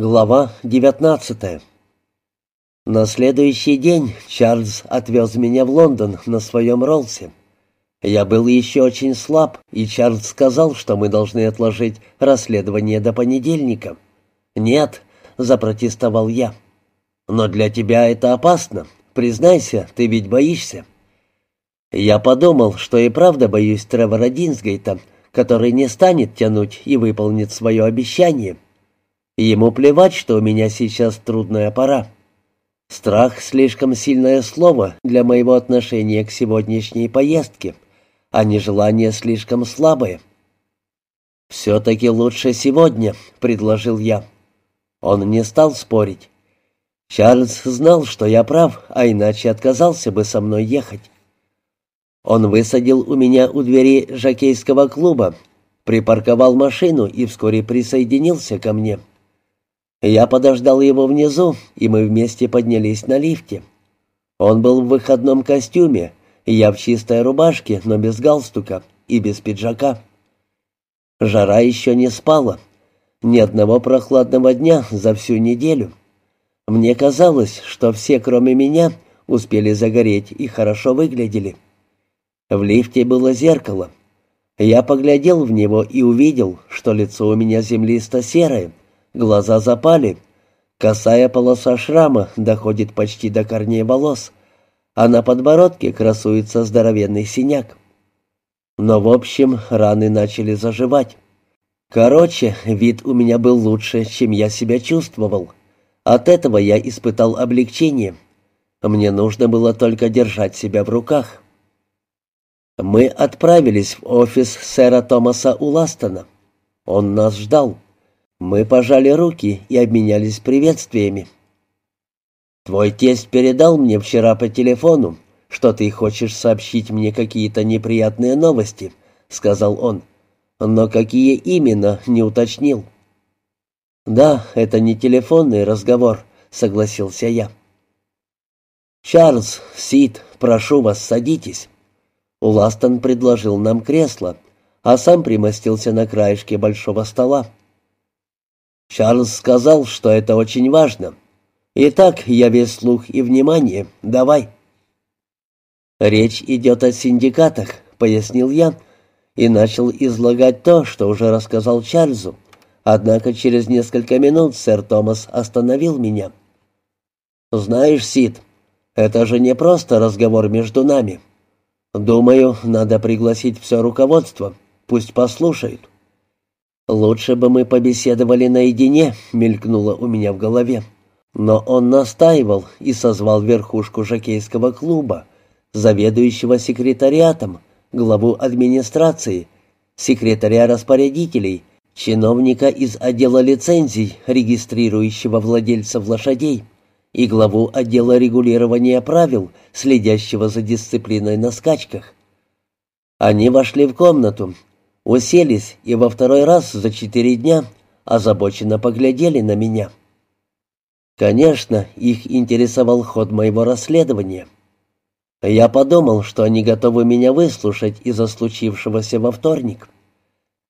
Глава 19 На следующий день Чарльз отвез меня в Лондон на своем Роллсе. Я был еще очень слаб, и Чарльз сказал, что мы должны отложить расследование до понедельника. «Нет», — запротестовал я. «Но для тебя это опасно. Признайся, ты ведь боишься». Я подумал, что и правда боюсь Тревора Динсгейта, который не станет тянуть и выполнит свое обещание. Ему плевать, что у меня сейчас трудная пора. Страх — слишком сильное слово для моего отношения к сегодняшней поездке, а нежелание слишком слабое. «Все-таки лучше сегодня», — предложил я. Он не стал спорить. Чарльз знал, что я прав, а иначе отказался бы со мной ехать. Он высадил у меня у двери жокейского клуба, припарковал машину и вскоре присоединился ко мне. Я подождал его внизу, и мы вместе поднялись на лифте. Он был в выходном костюме, я в чистой рубашке, но без галстука и без пиджака. Жара еще не спала. Ни одного прохладного дня за всю неделю. Мне казалось, что все, кроме меня, успели загореть и хорошо выглядели. В лифте было зеркало. Я поглядел в него и увидел, что лицо у меня землисто-серое, Глаза запали. Косая полоса шрама доходит почти до корней волос, а на подбородке красуется здоровенный синяк. Но, в общем, раны начали заживать. Короче, вид у меня был лучше, чем я себя чувствовал. От этого я испытал облегчение. Мне нужно было только держать себя в руках. Мы отправились в офис сэра Томаса Уластона. Он нас ждал. Мы пожали руки и обменялись приветствиями. «Твой тесть передал мне вчера по телефону, что ты хочешь сообщить мне какие-то неприятные новости», — сказал он. «Но какие именно, не уточнил». «Да, это не телефонный разговор», — согласился я. «Чарльз, Сид, прошу вас, садитесь». Уластон предложил нам кресло, а сам примостился на краешке большого стола. Чарльз сказал, что это очень важно. Итак, я весь слух и внимание. Давай. Речь идет о синдикатах, пояснил я и начал излагать то, что уже рассказал Чарльзу. Однако через несколько минут сэр Томас остановил меня. «Знаешь, Сид, это же не просто разговор между нами. Думаю, надо пригласить все руководство. Пусть послушают». «Лучше бы мы побеседовали наедине», — мелькнуло у меня в голове. Но он настаивал и созвал верхушку жокейского клуба, заведующего секретариатом, главу администрации, секретаря распорядителей, чиновника из отдела лицензий, регистрирующего владельцев лошадей, и главу отдела регулирования правил, следящего за дисциплиной на скачках. Они вошли в комнату, Уселись и во второй раз за четыре дня озабоченно поглядели на меня. Конечно, их интересовал ход моего расследования. Я подумал, что они готовы меня выслушать из-за случившегося во вторник.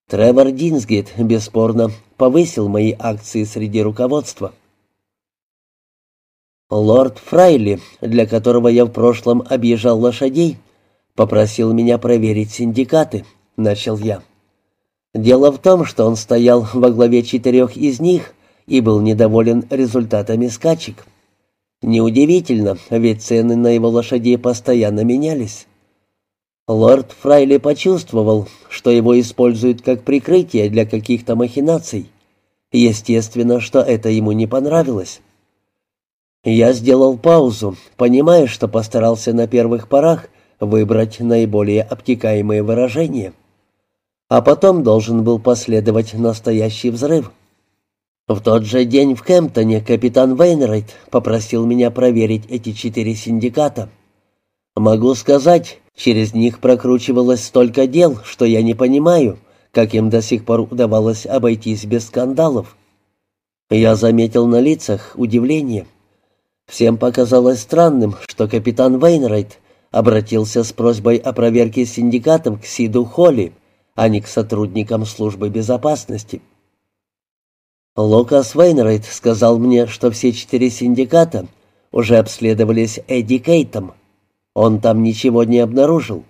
Тревор Динсгейт, бесспорно, повысил мои акции среди руководства. Лорд Фрайли, для которого я в прошлом объезжал лошадей, попросил меня проверить синдикаты, начал я. Дело в том, что он стоял во главе четырех из них и был недоволен результатами скачек. Неудивительно, ведь цены на его лошадей постоянно менялись. Лорд Фрайли почувствовал, что его используют как прикрытие для каких-то махинаций. Естественно, что это ему не понравилось. Я сделал паузу, понимая, что постарался на первых порах выбрать наиболее обтекаемые выражения — а потом должен был последовать настоящий взрыв. В тот же день в Кемптоне капитан Вейнрайт попросил меня проверить эти четыре синдиката. Могу сказать, через них прокручивалось столько дел, что я не понимаю, как им до сих пор удавалось обойтись без скандалов. Я заметил на лицах удивление. Всем показалось странным, что капитан Вейнрайт обратился с просьбой о проверке синдикатов к Сиду Холли, а не к сотрудникам службы безопасности. Лукас Вейнрайт сказал мне, что все четыре синдиката уже обследовались Эдди Кейтом. Он там ничего не обнаружил.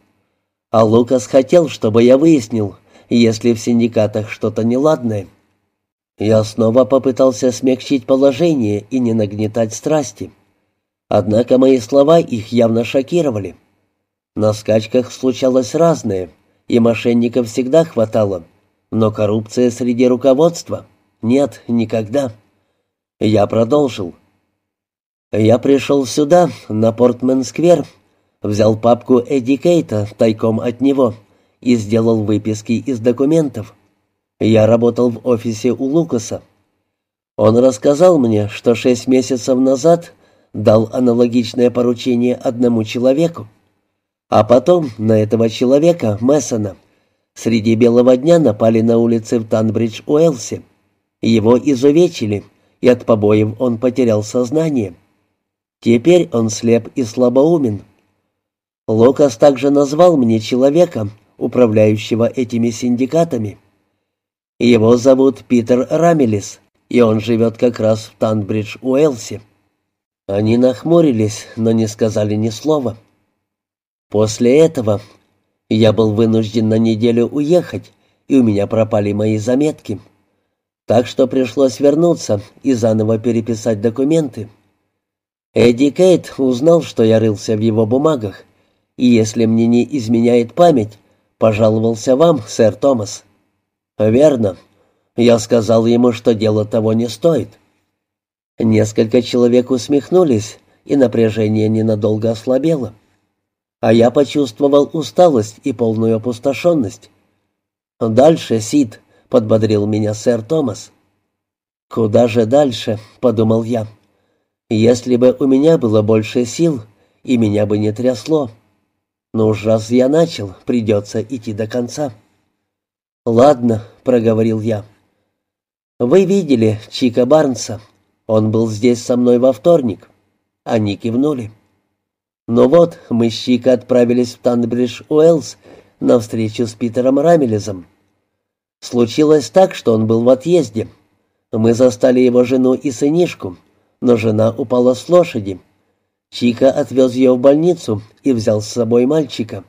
А Лукас хотел, чтобы я выяснил, если в синдикатах что-то неладное. Я снова попытался смягчить положение и не нагнетать страсти. Однако мои слова их явно шокировали. На скачках случалось разное, и мошенников всегда хватало, но коррупция среди руководства — нет, никогда. Я продолжил. Я пришел сюда, на Портмен-сквер, взял папку Эдди Кейта тайком от него и сделал выписки из документов. Я работал в офисе у Лукаса. Он рассказал мне, что шесть месяцев назад дал аналогичное поручение одному человеку. А потом на этого человека, Мессона, среди белого дня напали на улице в Танбридж-Уэлсе. Его изувечили, и от побоев он потерял сознание. Теперь он слеп и слабоумен. Лукас также назвал мне человека, управляющего этими синдикатами. Его зовут Питер Рамелис, и он живет как раз в Танбридж-Уэлсе. Они нахмурились, но не сказали ни слова. После этого я был вынужден на неделю уехать, и у меня пропали мои заметки. Так что пришлось вернуться и заново переписать документы. Эдди Кейт узнал, что я рылся в его бумагах, и если мне не изменяет память, пожаловался вам, сэр Томас. «Верно. Я сказал ему, что дело того не стоит». Несколько человек усмехнулись, и напряжение ненадолго ослабело. А я почувствовал усталость и полную опустошенность. «Дальше, Сид», — подбодрил меня сэр Томас. «Куда же дальше?» — подумал я. «Если бы у меня было больше сил, и меня бы не трясло. Но уж раз я начал, придется идти до конца». «Ладно», — проговорил я. «Вы видели Чика Барнса. Он был здесь со мной во вторник». Они кивнули. «Ну вот, мы с Чика отправились в Танбридж-Уэллс на встречу с Питером Рамелезом. Случилось так, что он был в отъезде. Мы застали его жену и сынишку, но жена упала с лошади. Чика отвез ее в больницу и взял с собой мальчика.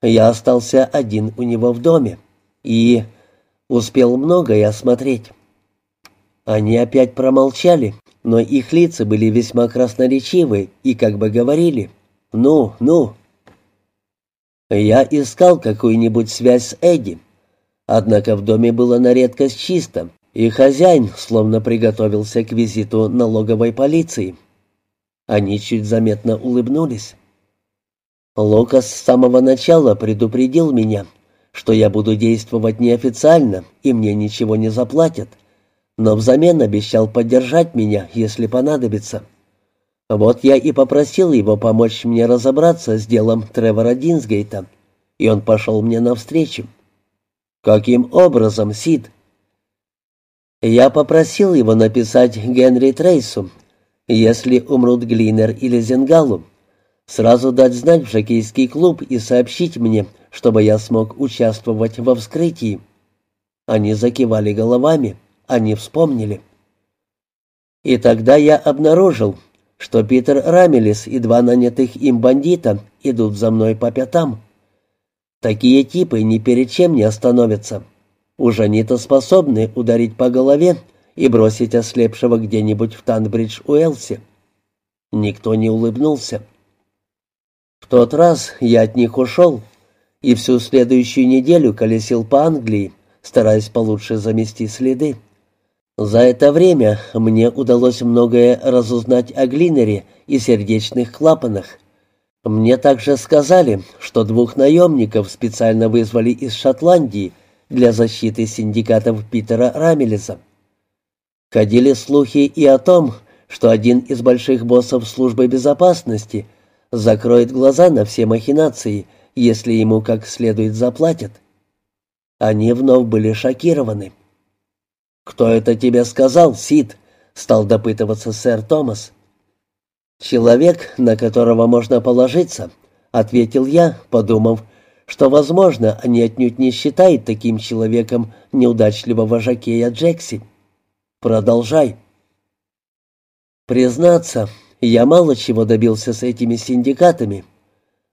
Я остался один у него в доме и успел многое осмотреть. Они опять промолчали, но их лица были весьма красноречивы и как бы говорили «Ну, ну». Я искал какую-нибудь связь с Эдди, однако в доме было на редкость чисто, и хозяин словно приготовился к визиту налоговой полиции. Они чуть заметно улыбнулись. Лукас с самого начала предупредил меня, что я буду действовать неофициально, и мне ничего не заплатят, но взамен обещал поддержать меня, если понадобится. Вот я и попросил его помочь мне разобраться с делом Тревора Динсгейта, и он пошел мне навстречу. «Каким образом, Сид?» Я попросил его написать Генри Трейсу, если умрут Глинер или Зенгалу, сразу дать знать в жокейский клуб и сообщить мне, чтобы я смог участвовать во вскрытии. Они закивали головами, они вспомнили. И тогда я обнаружил, что Питер Рамелис и два нанятых им бандита идут за мной по пятам. Такие типы ни перед чем не остановятся. Уж они-то способны ударить по голове и бросить ослепшего где-нибудь в Танбридж-Уэлсе. Никто не улыбнулся. В тот раз я от них ушел и всю следующую неделю колесил по Англии, стараясь получше замести следы. За это время мне удалось многое разузнать о глинере и сердечных клапанах. Мне также сказали, что двух наемников специально вызвали из Шотландии для защиты синдикатов Питера Рамелеса. Ходили слухи и о том, что один из больших боссов службы безопасности закроет глаза на все махинации, если ему как следует заплатят. Они вновь были шокированы. «Кто это тебе сказал, Сид?» — стал допытываться сэр Томас. «Человек, на которого можно положиться», — ответил я, подумав, что, возможно, они отнюдь не считают таким человеком неудачливого жакея Джекси. Продолжай». Признаться, я мало чего добился с этими синдикатами,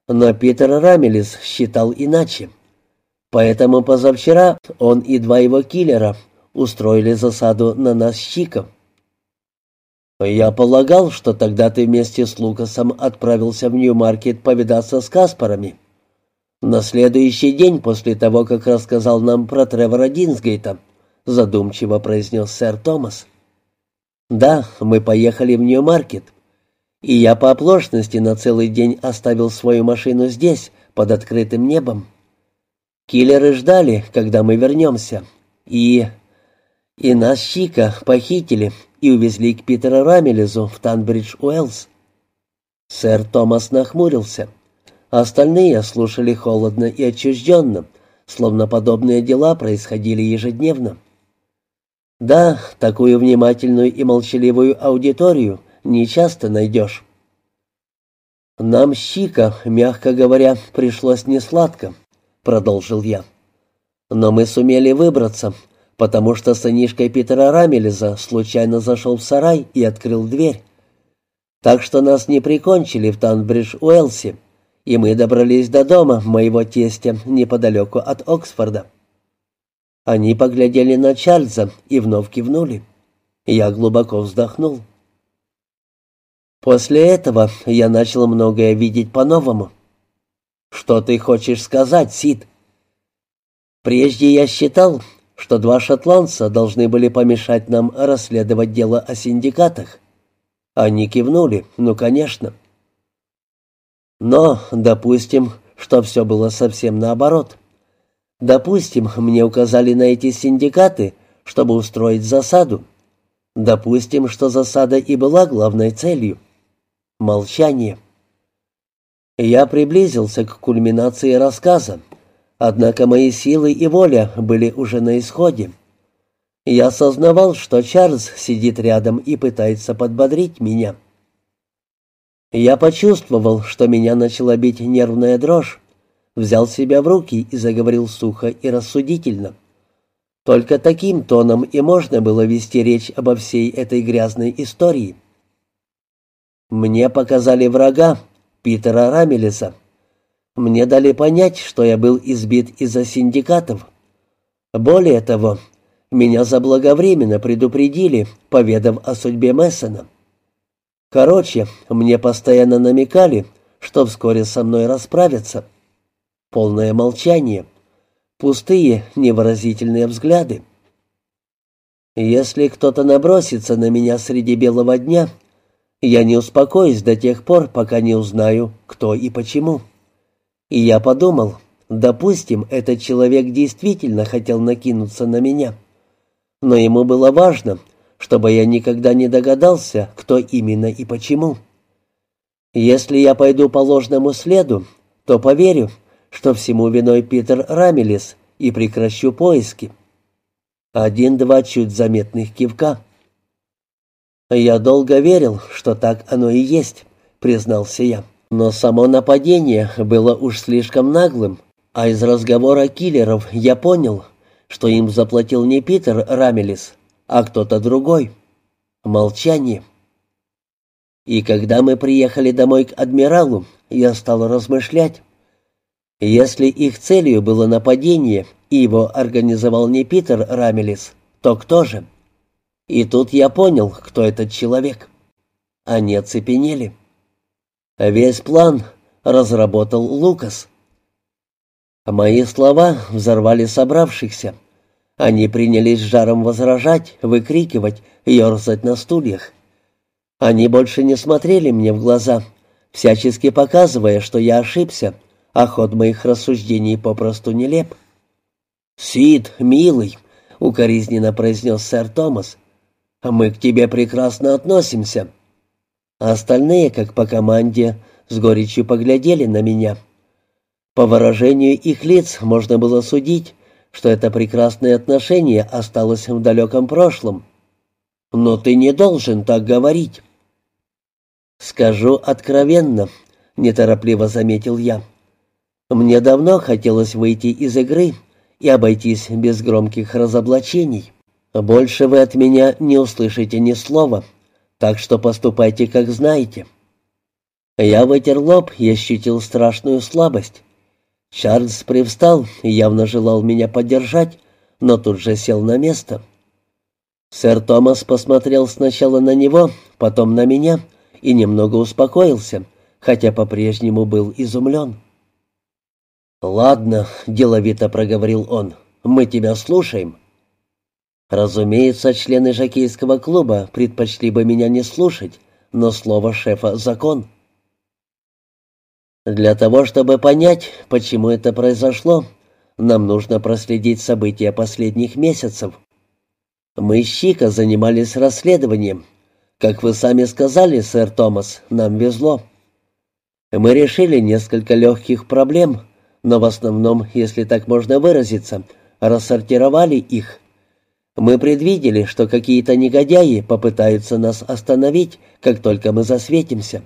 но Питер Рамелис считал иначе. Поэтому позавчера он и два его киллера устроили засаду на нас Чиком. «Я полагал, что тогда ты вместе с Лукасом отправился в Нью-Маркет повидаться с Каспарами. На следующий день после того, как рассказал нам про Тревора Динсгейта», задумчиво произнес сэр Томас. «Да, мы поехали в Нью-Маркет, и я по оплошности на целый день оставил свою машину здесь, под открытым небом. Киллеры ждали, когда мы вернемся, и... и нас Чика похитили и увезли к Питеру Рамелезу в Танбридж-Уэллс». Сэр Томас нахмурился. Остальные слушали холодно и отчужденно, словно подобные дела происходили ежедневно. Да, такую внимательную и молчаливую аудиторию не часто найдешь. «Нам щика, мягко говоря, пришлось несладко», — продолжил я. «Но мы сумели выбраться, потому что сынишкой Питера Рамелеза случайно зашел в сарай и открыл дверь. Так что нас не прикончили в Танбридж-Уэлси, и мы добрались до дома моего тестя неподалеку от Оксфорда. Они поглядели на Чарльза и вновь кивнули. Я глубоко вздохнул. После этого я начал многое видеть по-новому. Что ты хочешь сказать, Сид? Прежде я считал, что два шотландца должны были помешать нам расследовать дело о синдикатах. Они кивнули, ну, конечно. Но, допустим, что все было совсем наоборот. Допустим, мне указали на эти синдикаты, чтобы устроить засаду. Допустим, что засада и была главной целью. Молчание. Я приблизился к кульминации рассказа, однако мои силы и воля были уже на исходе. Я осознавал, что Чарльз сидит рядом и пытается подбодрить меня. Я почувствовал, что меня начала бить нервная дрожь, взял себя в руки и заговорил сухо и рассудительно. Только таким тоном и можно было вести речь обо всей этой грязной истории. Мне показали врага, Питера Рамелеса. Мне дали понять, что я был избит из-за синдикатов. Более того, меня заблаговременно предупредили, поведав о судьбе Мессона. Короче, мне постоянно намекали, что вскоре со мной расправятся. Полное молчание. Пустые, невыразительные взгляды. Если кто-то набросится на меня среди белого дня, я не успокоюсь до тех пор, пока не узнаю, кто и почему. И я подумал, допустим, этот человек действительно хотел накинуться на меня. Но ему было важно, чтобы я никогда не догадался, кто именно и почему. Если я пойду по ложному следу, то поверю, что всему виной Питер Рамелис, и прекращу поиски. Один-два чуть заметных кивка. «Я долго верил, что так оно и есть», — признался я. Но само нападение было уж слишком наглым, а из разговора киллеров я понял, что им заплатил не Питер Рамелис, а кто-то другой. Молчание. И когда мы приехали домой к адмиралу, я стал размышлять. Если их целью было нападение, и его организовал не Питер Рамелис, то кто же? И тут я понял, кто этот человек. Они оцепенели. Весь план разработал Лукас. Мои слова взорвали собравшихся. Они принялись жаром возражать, выкрикивать, ерзать на стульях. Они больше не смотрели мне в глаза, всячески показывая, что я ошибся, а ход моих рассуждений попросту нелеп. «Сид, милый», — укоризненно произнес сэр Томас, — «мы к тебе прекрасно относимся». Остальные, как по команде, с горечью поглядели на меня. По выражению их лиц можно было судить, что это прекрасное отношение осталось в далеком прошлом. Но ты не должен так говорить. «Скажу откровенно», — неторопливо заметил я. Мне давно хотелось выйти из игры и обойтись без громких разоблачений. Больше вы от меня не услышите ни слова, так что поступайте, как знаете». Я вытер лоб и ощутил страшную слабость. Чарльз привстал и явно желал меня поддержать, но тут же сел на место. Сэр Томас посмотрел сначала на него, потом на меня и немного успокоился, хотя по-прежнему был изумлен. «Ладно», — деловито проговорил он, — «мы тебя слушаем». Разумеется, члены жокейского клуба предпочли бы меня не слушать, но слово шефа — закон. Для того, чтобы понять, почему это произошло, нам нужно проследить события последних месяцев. Мы с Чика занимались расследованием. Как вы сами сказали, сэр Томас, нам везло. Мы решили несколько легких проблем, но в основном, если так можно выразиться, рассортировали их. Мы предвидели, что какие-то негодяи попытаются нас остановить, как только мы засветимся.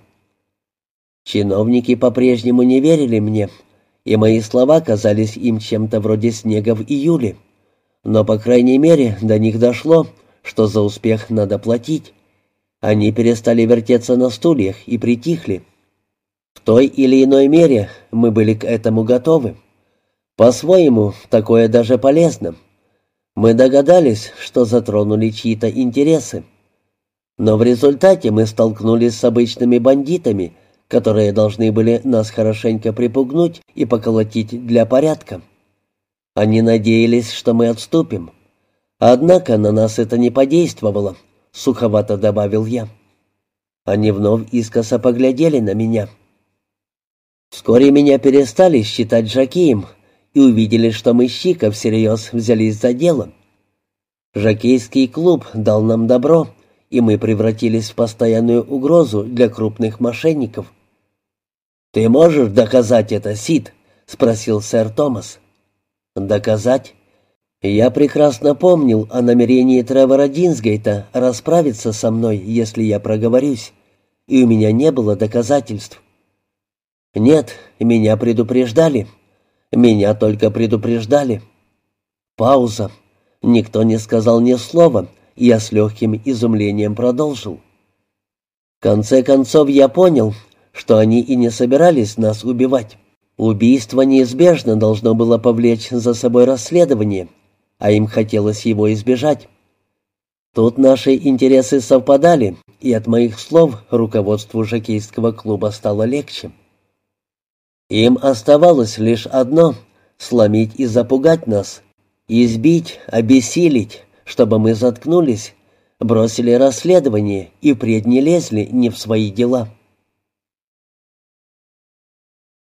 Чиновники по-прежнему не верили мне, и мои слова казались им чем-то вроде снега в июле. Но, по крайней мере, до них дошло, что за успех надо платить. Они перестали вертеться на стульях и притихли. В той или иной мере мы были к этому готовы. По-своему, такое даже полезно. Мы догадались, что затронули чьи-то интересы. Но в результате мы столкнулись с обычными бандитами — которые должны были нас хорошенько припугнуть и поколотить для порядка. Они надеялись, что мы отступим. Однако на нас это не подействовало, суховато добавил я. Они вновь искоса поглядели на меня. Вскоре меня перестали считать жакеем и увидели, что мы с Чика всерьез взялись за дело. Жакейский клуб дал нам добро, и мы превратились в постоянную угрозу для крупных мошенников. «Ты можешь доказать это, Сид?» — спросил сэр Томас. «Доказать?» Я прекрасно помнил о намерении Тревора Динсгейта расправиться со мной, если я проговорюсь, и у меня не было доказательств. Нет, меня предупреждали. Меня только предупреждали. Пауза. Никто не сказал ни слова, и я с легким изумлением продолжил. В конце концов я понял, что они и не собирались нас убивать. Убийство неизбежно должно было повлечь за собой расследование, а им хотелось его избежать. Тут наши интересы совпадали, и от моих слов руководству жокейского клуба стало легче. Им оставалось лишь одно — сломить и запугать нас, избить, обессилить, чтобы мы заткнулись, бросили расследование и впредь не лезли не в свои дела.